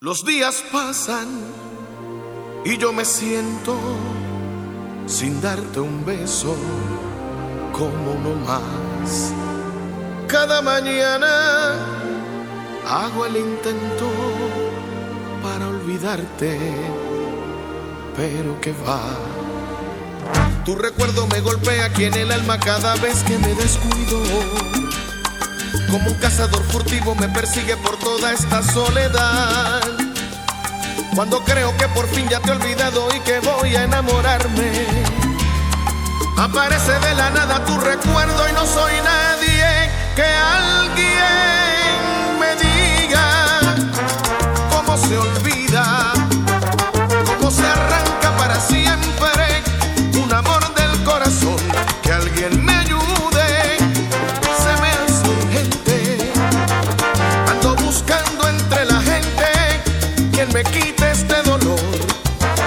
Los días pasan y yo me siento sin darte un beso como uno más. Cada mañana hago el intento para olvidarte, pero que va. Tu recuerdo me golpea aquí en el alma cada vez que me descuido. Como un cazador furtivo me persigue por toda esta soledad. Cuando creo que por fin ya te he olvidado y que voy a enamorarme. Aparece de la nada tu recuerdo y no soy nadie que alguien quite este dolor.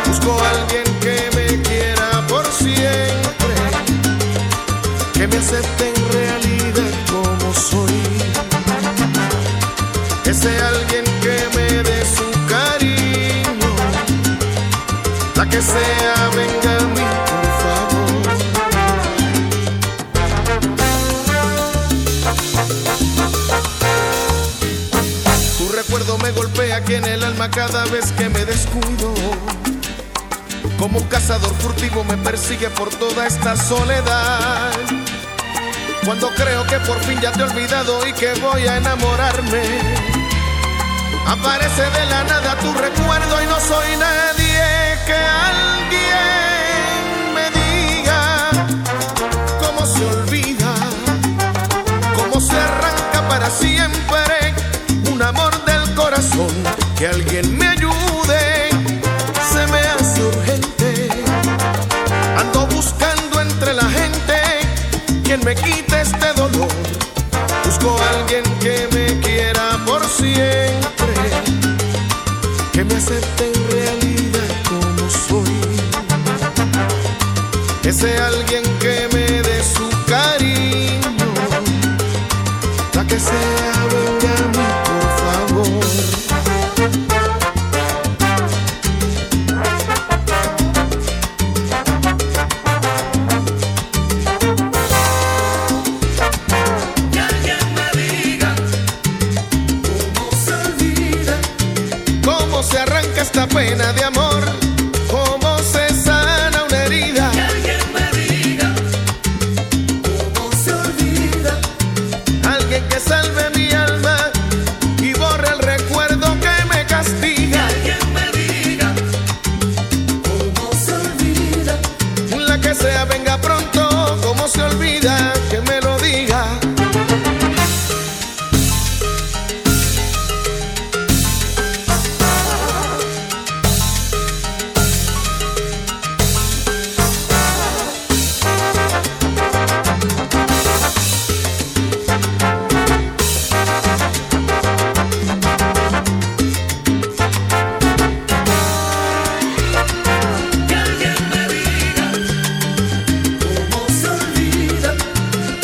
Busco a alguien que me quiera por siempre, que me acepte en realidad Recuerdo me golpea aquí en el alma cada vez que me descuido. Como un cazador furtivo me persigue por toda esta soledad. Cuando creo que por fin ya te he olvidado y que voy a enamorarme. Aparece de la nada tu recuerdo y no soy nadie que alguien me diga cómo se olvida, cómo se arranca para siempre Que alguien me ayude, se me hace urgente. Ando buscando entre la gente quien me quite este dolor. Busco a alguien que me quiera por siempre, que me acepte en realidad como soy. Ese alguien esta pena de amor.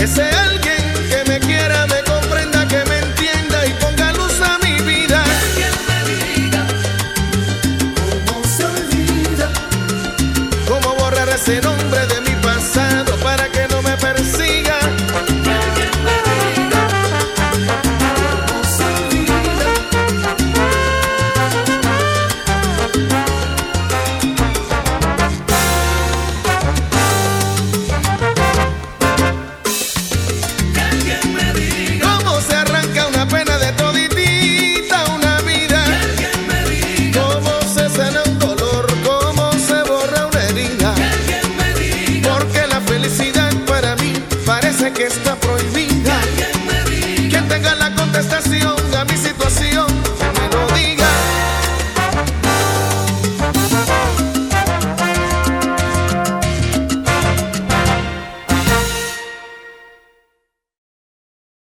ese que está prohibido.